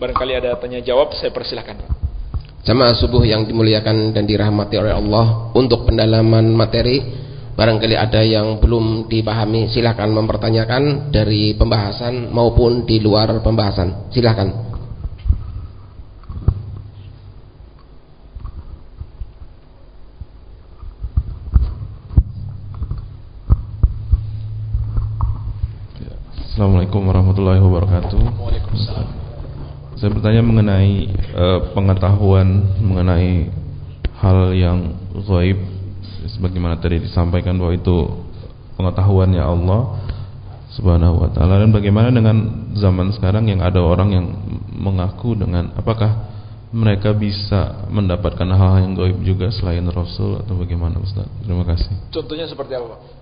Barangkali ada tanya jawab, saya persilahkan. Jamaah subuh yang dimuliakan dan dirahmati oleh Allah untuk pendalaman materi barangkali ada yang belum dipahami silahkan mempertanyakan dari pembahasan maupun di luar pembahasan silahkan Assalamualaikum warahmatullahi wabarakatuh. Waalaikumsalam. Saya bertanya mengenai uh, pengetahuan mengenai hal yang gaib sebagaimana tadi disampaikan bahwa itu pengetahuannya Allah Subhanahu wa taala dan bagaimana dengan zaman sekarang yang ada orang yang mengaku dengan apakah mereka bisa mendapatkan hal, -hal yang gaib juga selain Rasul atau bagaimana Ustaz? Terima kasih. Contohnya seperti apa?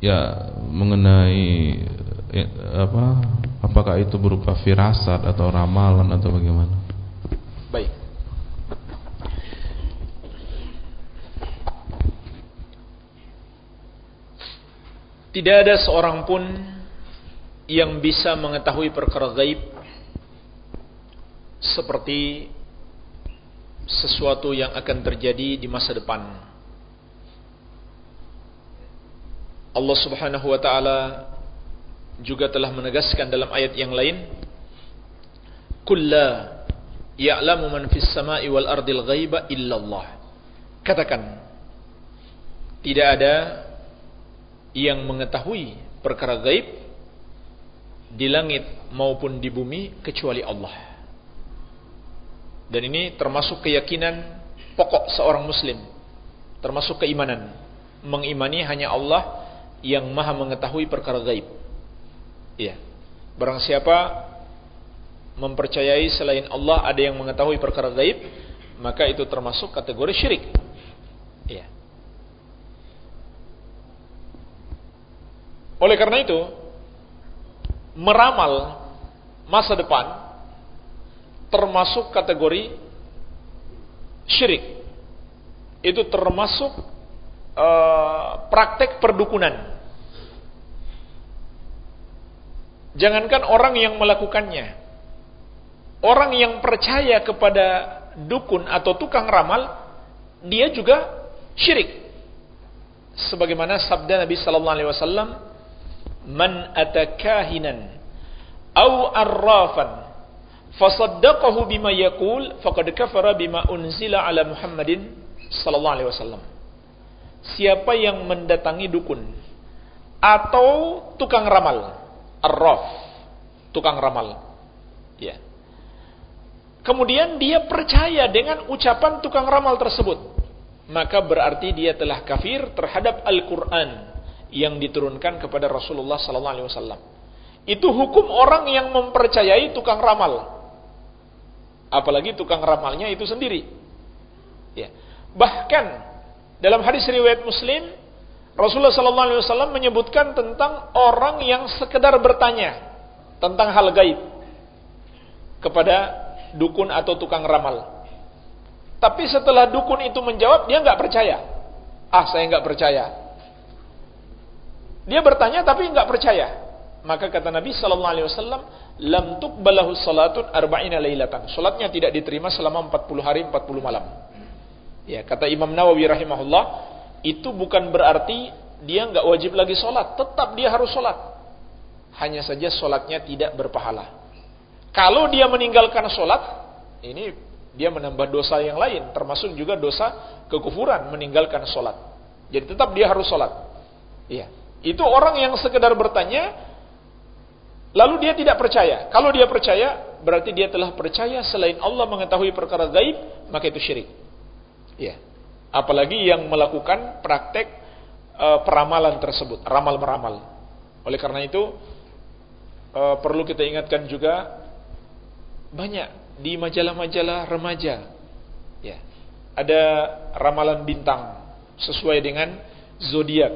Ya, mengenai ya, apa apakah itu berupa firasat atau ramalan atau bagaimana? Baik. Tidak ada seorang pun yang bisa mengetahui perkara gaib seperti sesuatu yang akan terjadi di masa depan. Allah Subhanahu wa taala juga telah menegaskan dalam ayat yang lain kulla ya'lamu man fis sama'i wal ardil ghaiba illallah. Katakan tidak ada yang mengetahui perkara gaib di langit maupun di bumi kecuali Allah. Dan ini termasuk keyakinan pokok seorang muslim termasuk keimanan. Mengimani hanya Allah yang maha mengetahui perkara gaib Iya. Barang siapa mempercayai selain Allah ada yang mengetahui perkara gaib, maka itu termasuk kategori syirik. Iya. Oleh karena itu, meramal masa depan termasuk kategori syirik. Itu termasuk uh, praktek perdukunan. Jangankan orang yang melakukannya. Orang yang percaya kepada dukun atau tukang ramal, dia juga syirik. Sebagaimana sabda Nabi sallallahu alaihi wasallam, "Man atakahinan aw arrafan fasaddaqahu bima yaqul faqad kafara bima unzila ala Muhammadin sallallahu alaihi wasallam." Siapa yang mendatangi dukun atau tukang ramal arraf, tukang ramal. Ya. Kemudian dia percaya dengan ucapan tukang ramal tersebut. Maka berarti dia telah kafir terhadap Al-Quran yang diturunkan kepada Rasulullah sallallahu alaihi wasallam. Itu hukum orang yang mempercayai tukang ramal. Apalagi tukang ramalnya itu sendiri. Ya. Bahkan dalam hadis riwayat Muslim Rasulullah sallallahu alaihi wasallam menyebutkan tentang orang yang sekedar bertanya tentang hal gaib kepada dukun atau tukang ramal. Tapi setelah dukun itu menjawab, dia nggak percaya. Ah, saya nggak percaya. Dia bertanya tapi nggak percaya. Maka kata Nabi sallallahu alaihi wasallam, "Lam tuqbalahu salatun arba'ina lailatan." Salatnya tidak diterima selama 40 hari 40 malam. Ya, kata Imam Nawawi rahimahullah, itu bukan berarti dia nggak wajib lagi sholat. Tetap dia harus sholat. Hanya saja sholatnya tidak berpahala. Kalau dia meninggalkan sholat, ini dia menambah dosa yang lain. Termasuk juga dosa kekufuran meninggalkan sholat. Jadi tetap dia harus sholat. Iya. Itu orang yang sekedar bertanya, lalu dia tidak percaya. Kalau dia percaya, berarti dia telah percaya selain Allah mengetahui perkara gaib, maka itu syirik. Iya. Apalagi yang melakukan praktek e, peramalan tersebut, ramal meramal. Oleh karena itu e, perlu kita ingatkan juga banyak di majalah-majalah remaja, ya ada ramalan bintang sesuai dengan zodiak,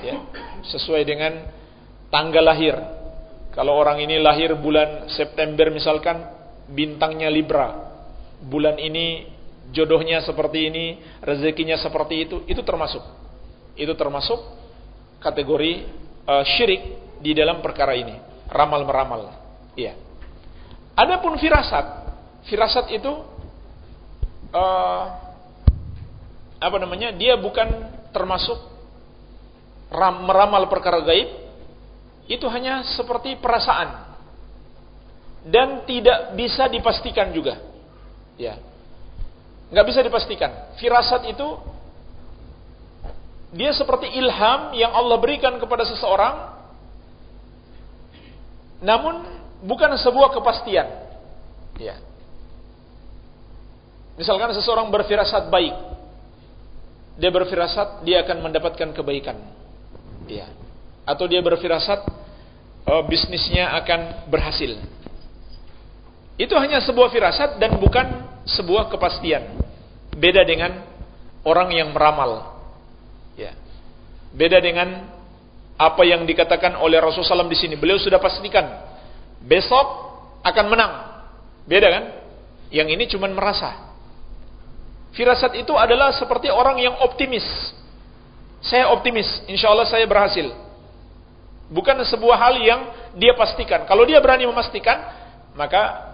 ya sesuai dengan tanggal lahir. Kalau orang ini lahir bulan September misalkan bintangnya Libra, bulan ini jodohnya seperti ini, rezekinya seperti itu, itu termasuk. Itu termasuk kategori uh, syirik di dalam perkara ini, ramal meramal. Iya. Adapun firasat, firasat itu uh, apa namanya? Dia bukan termasuk ram, meramal perkara gaib. Itu hanya seperti perasaan dan tidak bisa dipastikan juga. Ya, nggak bisa dipastikan. Firasat itu dia seperti ilham yang Allah berikan kepada seseorang, namun bukan sebuah kepastian. Ya. Misalkan seseorang berfirasat baik, dia berfirasat dia akan mendapatkan kebaikan. Ya. Atau dia berfirasat oh, bisnisnya akan berhasil. Itu hanya sebuah firasat dan bukan sebuah kepastian. Beda dengan orang yang meramal. Ya. Beda dengan apa yang dikatakan oleh Rasulullah SAW di sini. Beliau sudah pastikan besok akan menang. Beda kan? Yang ini cuma merasa. Firasat itu adalah seperti orang yang optimis. Saya optimis, insya Allah saya berhasil. Bukan sebuah hal yang dia pastikan. Kalau dia berani memastikan, maka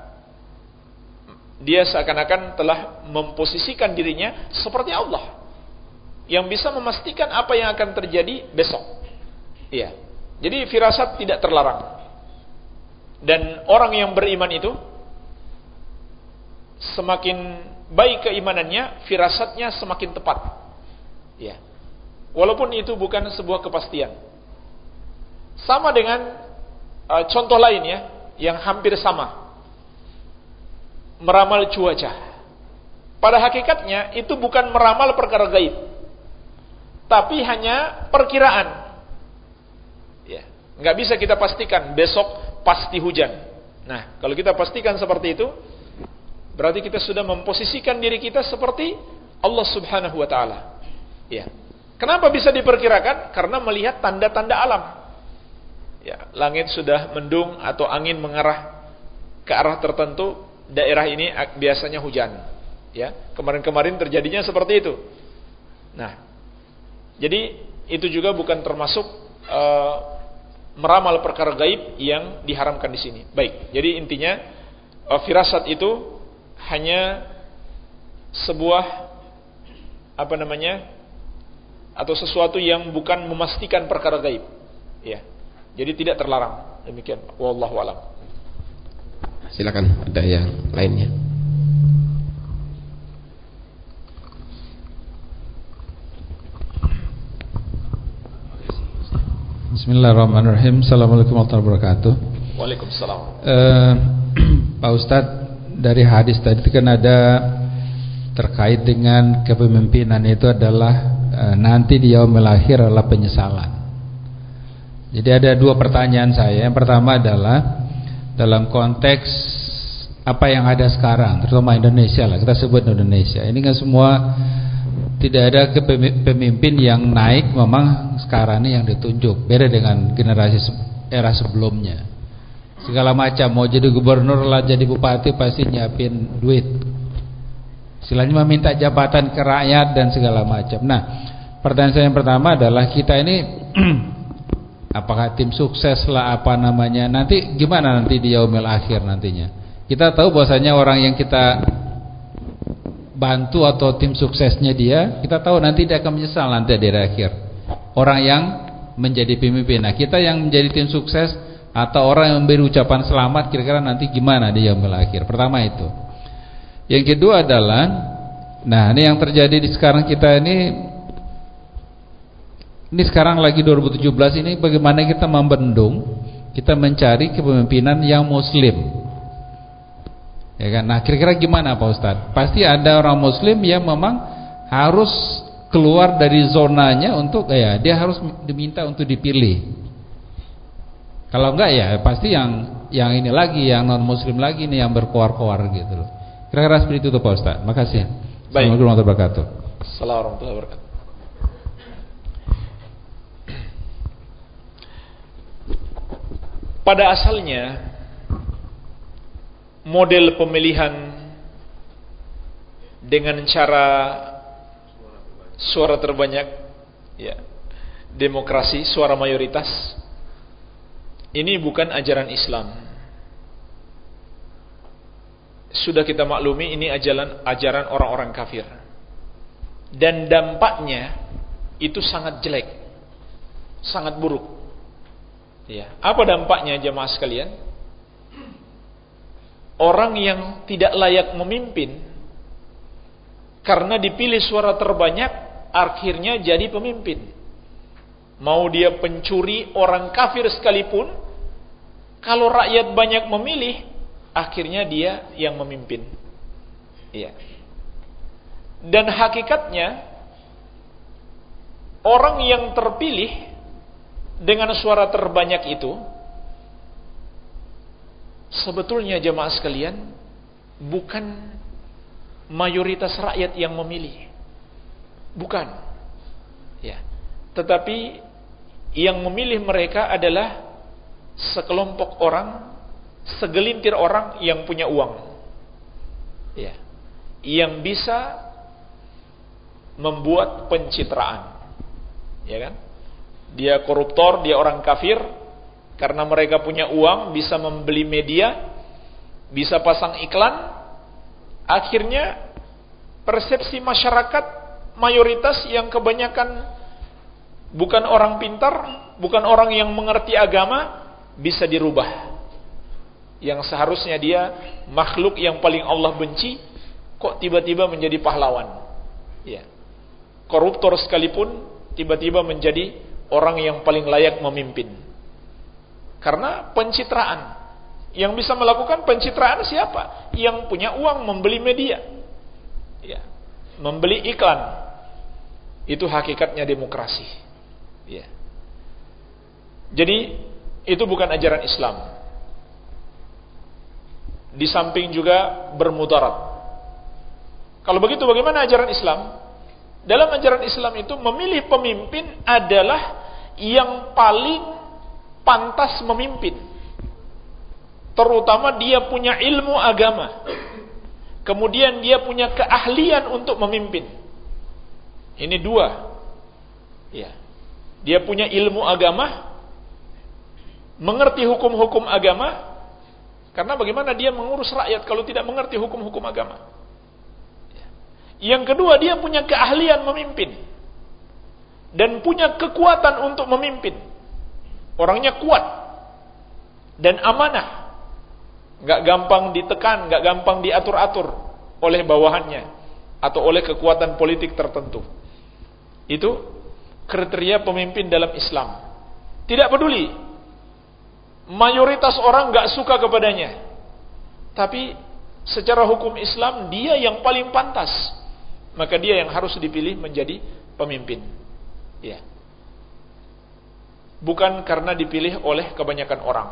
dia seakan-akan telah memposisikan dirinya seperti Allah yang bisa memastikan apa yang akan terjadi besok. Iya. Jadi firasat tidak terlarang. Dan orang yang beriman itu semakin baik keimanannya, firasatnya semakin tepat. Ya. Walaupun itu bukan sebuah kepastian. Sama dengan uh, contoh lain ya, yang hampir sama. Meramal cuaca. Pada hakikatnya itu bukan meramal perkara gaib tapi hanya perkiraan. Ya, nggak bisa kita pastikan besok pasti hujan. Nah, kalau kita pastikan seperti itu, berarti kita sudah memposisikan diri kita seperti Allah Subhanahu wa taala. Ya. Kenapa bisa diperkirakan? Karena melihat tanda-tanda alam. Ya, langit sudah mendung atau angin mengarah ke arah tertentu, daerah ini biasanya hujan. Ya, kemarin-kemarin terjadinya seperti itu. Nah, jadi itu juga bukan termasuk uh, meramal perkara gaib yang diharamkan di sini. Baik. Jadi intinya uh, firasat itu hanya sebuah apa namanya? atau sesuatu yang bukan memastikan perkara gaib. Ya. Jadi tidak terlarang. Demikian. Wallahu alam. Silakan ada yang lainnya. Bismillahirrahmanirrahim. Assalamualaikum warahmatullahi wabarakatuh. Waalaikumsalam. Uh, Pak Ustadz, dari hadis tadi kan ada terkait dengan kepemimpinan itu adalah uh, nanti di yaumil akhir adalah penyesalan. Jadi ada dua pertanyaan saya. Yang pertama adalah dalam konteks apa yang ada sekarang, terutama Indonesia lah, kita sebut Indonesia. Ini kan semua tidak ada pemimpin yang naik memang sekarang ini yang ditunjuk. Beda dengan generasi era sebelumnya. Segala macam mau jadi gubernur lah jadi bupati pasti nyiapin duit. Istilahnya meminta jabatan ke rakyat dan segala macam. Nah pertanyaan saya yang pertama adalah kita ini apakah tim sukses lah apa namanya nanti gimana nanti di yaumil akhir nantinya kita tahu bahwasanya orang yang kita bantu atau tim suksesnya dia, kita tahu nanti dia akan menyesal nanti di akhir. Orang yang menjadi pemimpin. Nah, kita yang menjadi tim sukses atau orang yang memberi ucapan selamat kira-kira nanti gimana di yaumul akhir. Pertama itu. Yang kedua adalah nah, ini yang terjadi di sekarang kita ini ini sekarang lagi 2017 ini bagaimana kita membendung, kita mencari kepemimpinan yang muslim. Ya kan? Nah, kira-kira gimana Pak Ustadz? Pasti ada orang muslim yang memang harus keluar dari zonanya untuk ya dia harus diminta untuk dipilih. Kalau enggak ya pasti yang yang ini lagi yang non muslim lagi nih yang berkoar-koar gitu loh. Kira-kira seperti itu tuh Pak Ustadz. Makasih. Baik. Assalamualaikum warahmatullahi wabarakatuh. Assalamualaikum warahmatullahi wabarakatuh. Pada asalnya model pemilihan dengan cara suara terbanyak ya demokrasi suara mayoritas ini bukan ajaran Islam sudah kita maklumi ini ajaran ajaran orang-orang kafir. Dan dampaknya itu sangat jelek. Sangat buruk. Ya, apa dampaknya jemaah sekalian? Orang yang tidak layak memimpin karena dipilih suara terbanyak akhirnya jadi pemimpin. Mau dia pencuri orang kafir sekalipun kalau rakyat banyak memilih akhirnya dia yang memimpin. Iya. Dan hakikatnya orang yang terpilih dengan suara terbanyak itu sebetulnya jemaah sekalian bukan mayoritas rakyat yang memilih. Bukan. Ya. Tetapi yang memilih mereka adalah sekelompok orang segelintir orang yang punya uang. Ya. Yang bisa membuat pencitraan. Ya kan? Dia koruptor, dia orang kafir. Karena mereka punya uang bisa membeli media, bisa pasang iklan, akhirnya persepsi masyarakat mayoritas yang kebanyakan bukan orang pintar, bukan orang yang mengerti agama bisa dirubah. Yang seharusnya dia makhluk yang paling Allah benci kok tiba-tiba menjadi pahlawan. Ya. Koruptor sekalipun tiba-tiba menjadi orang yang paling layak memimpin. Karena pencitraan. Yang bisa melakukan pencitraan siapa? Yang punya uang membeli media. Ya. Membeli iklan. Itu hakikatnya demokrasi. Ya. Jadi itu bukan ajaran Islam. Di samping juga bermudarat. Kalau begitu bagaimana ajaran Islam? Dalam ajaran Islam itu memilih pemimpin adalah yang paling pantas memimpin. Terutama dia punya ilmu agama. Kemudian dia punya keahlian untuk memimpin. Ini dua. Ya. Dia punya ilmu agama, mengerti hukum-hukum agama, karena bagaimana dia mengurus rakyat kalau tidak mengerti hukum-hukum agama. Yang kedua, dia punya keahlian memimpin. Dan punya kekuatan untuk memimpin. Orangnya kuat. Dan amanah. Gak gampang ditekan, gak gampang diatur-atur oleh bawahannya. Atau oleh kekuatan politik tertentu. Itu kriteria pemimpin dalam Islam. Tidak peduli mayoritas orang gak suka kepadanya. Tapi secara hukum Islam dia yang paling pantas. Maka dia yang harus dipilih menjadi pemimpin. Ya. Bukan karena dipilih oleh kebanyakan orang.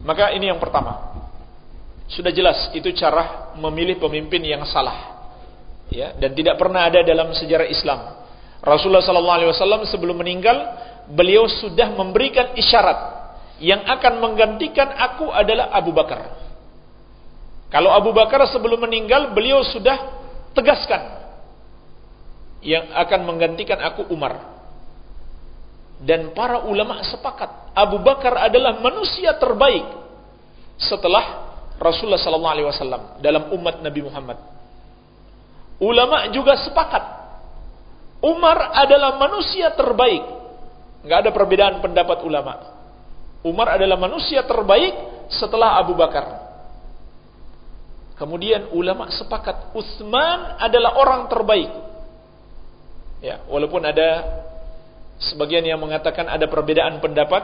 Maka ini yang pertama. Sudah jelas itu cara memilih pemimpin yang salah. Ya, dan tidak pernah ada dalam sejarah Islam. Rasulullah SAW sebelum meninggal, beliau sudah memberikan isyarat yang akan menggantikan aku adalah Abu Bakar. Kalau Abu Bakar sebelum meninggal beliau sudah tegaskan yang akan menggantikan aku Umar. Dan para ulama sepakat Abu Bakar adalah manusia terbaik setelah Rasulullah sallallahu alaihi wasallam dalam umat Nabi Muhammad. Ulama juga sepakat Umar adalah manusia terbaik. Enggak ada perbedaan pendapat ulama. Umar adalah manusia terbaik setelah Abu Bakar. Kemudian ulama sepakat Utsman adalah orang terbaik. Ya, walaupun ada sebagian yang mengatakan ada perbedaan pendapat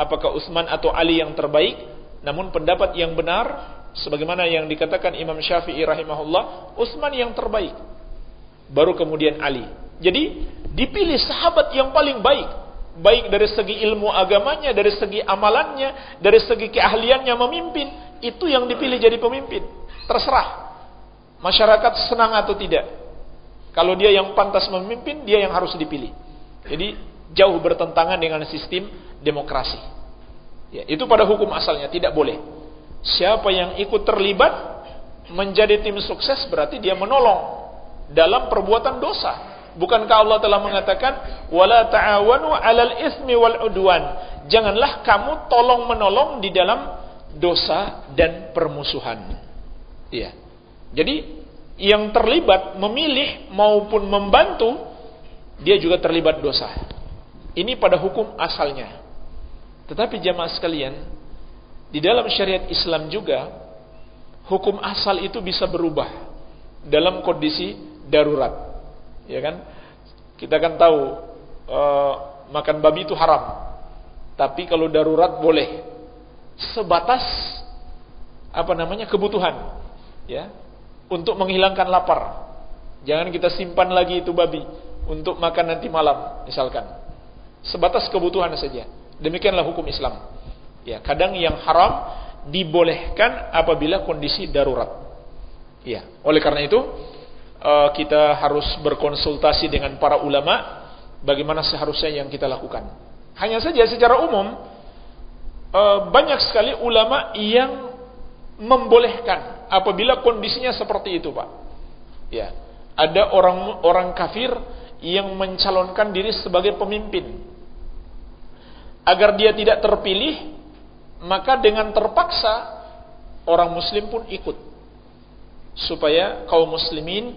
apakah Utsman atau Ali yang terbaik, namun pendapat yang benar sebagaimana yang dikatakan Imam Syafi'i rahimahullah, Utsman yang terbaik. Baru kemudian Ali. Jadi dipilih sahabat yang paling baik baik dari segi ilmu agamanya, dari segi amalannya, dari segi keahliannya memimpin, itu yang dipilih jadi pemimpin. Terserah masyarakat senang atau tidak. Kalau dia yang pantas memimpin, dia yang harus dipilih. Jadi jauh bertentangan dengan sistem demokrasi. Ya, itu pada hukum asalnya tidak boleh. Siapa yang ikut terlibat menjadi tim sukses berarti dia menolong dalam perbuatan dosa. Bukankah Allah telah mengatakan wala ta'awanu 'alal ismi wal udwan. Janganlah kamu tolong menolong di dalam dosa dan permusuhan. Iya. Jadi yang terlibat memilih maupun membantu dia juga terlibat dosa. Ini pada hukum asalnya. Tetapi jamaah sekalian, di dalam syariat Islam juga hukum asal itu bisa berubah dalam kondisi darurat. Ya kan? Kita kan tahu uh, makan babi itu haram. Tapi kalau darurat boleh. Sebatas apa namanya kebutuhan. Ya. Untuk menghilangkan lapar. Jangan kita simpan lagi itu babi untuk makan nanti malam misalkan. Sebatas kebutuhan saja. Demikianlah hukum Islam. Ya, kadang yang haram dibolehkan apabila kondisi darurat. Ya, oleh karena itu uh, kita harus berkonsultasi dengan para ulama bagaimana seharusnya yang kita lakukan. Hanya saja secara umum uh, banyak sekali ulama yang membolehkan apabila kondisinya seperti itu, Pak. Ya. Ada orang orang kafir yang mencalonkan diri sebagai pemimpin. Agar dia tidak terpilih, maka dengan terpaksa orang muslim pun ikut supaya kaum muslimin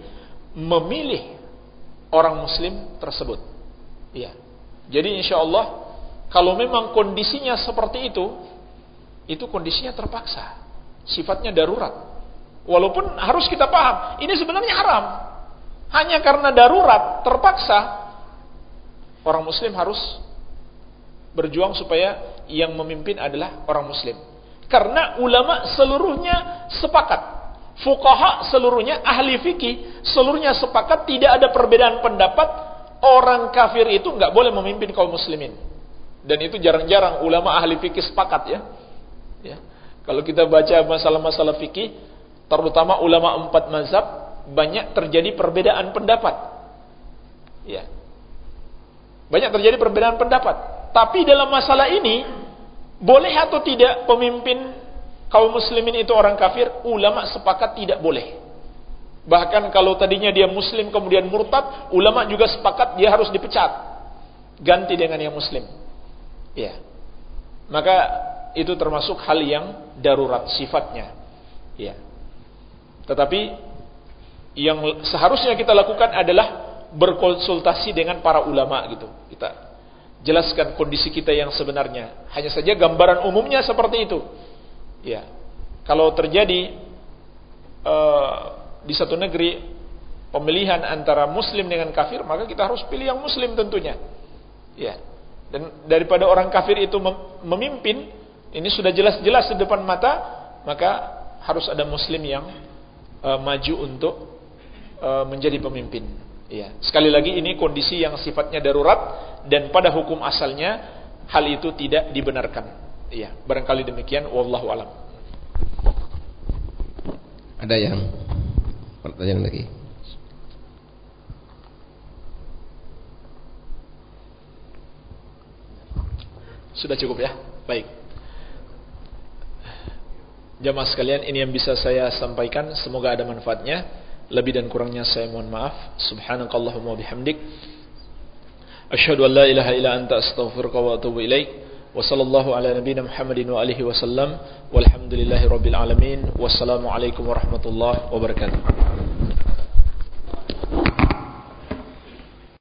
memilih orang muslim tersebut. Iya. Jadi insya Allah kalau memang kondisinya seperti itu, itu kondisinya terpaksa, sifatnya darurat. Walaupun harus kita paham, ini sebenarnya haram. Hanya karena darurat, terpaksa, orang muslim harus berjuang supaya yang memimpin adalah orang muslim. Karena ulama seluruhnya sepakat fukaha seluruhnya, ahli fikih seluruhnya sepakat tidak ada perbedaan pendapat orang kafir itu nggak boleh memimpin kaum muslimin. Dan itu jarang-jarang ulama ahli fikih sepakat ya. ya. Kalau kita baca masalah-masalah fikih, terutama ulama empat mazhab, banyak terjadi perbedaan pendapat. Ya. Banyak terjadi perbedaan pendapat. Tapi dalam masalah ini, boleh atau tidak pemimpin kaum muslimin itu orang kafir, ulama sepakat tidak boleh. Bahkan kalau tadinya dia muslim kemudian murtad, ulama juga sepakat dia harus dipecat. Ganti dengan yang muslim. Ya. Maka itu termasuk hal yang darurat sifatnya. Ya. Tetapi yang seharusnya kita lakukan adalah berkonsultasi dengan para ulama gitu. Kita jelaskan kondisi kita yang sebenarnya. Hanya saja gambaran umumnya seperti itu. Ya. Kalau terjadi uh, di satu negeri pemilihan antara muslim dengan kafir, maka kita harus pilih yang muslim tentunya. Ya. Dan daripada orang kafir itu memimpin, ini sudah jelas-jelas di depan mata, maka harus ada muslim yang uh, maju untuk uh, menjadi pemimpin. Ya. Sekali lagi ini kondisi yang sifatnya darurat dan pada hukum asalnya hal itu tidak dibenarkan. Iya, barangkali demikian wallahu alam. Ada yang pertanyaan lagi? Sudah cukup ya? Baik. Jamaah sekalian, ini yang bisa saya sampaikan. Semoga ada manfaatnya. Lebih dan kurangnya saya mohon maaf. Subhanakallahumma bihamdik. Asyhadu an la ilaha illa anta astaghfiruka wa atubu ilaik. Wa sallallahu ala nabiyyina Muhammadin wa alihi wasallam. Walhamdulillahi rabbil alamin. Wassalamualaikum warahmatullahi wabarakatuh.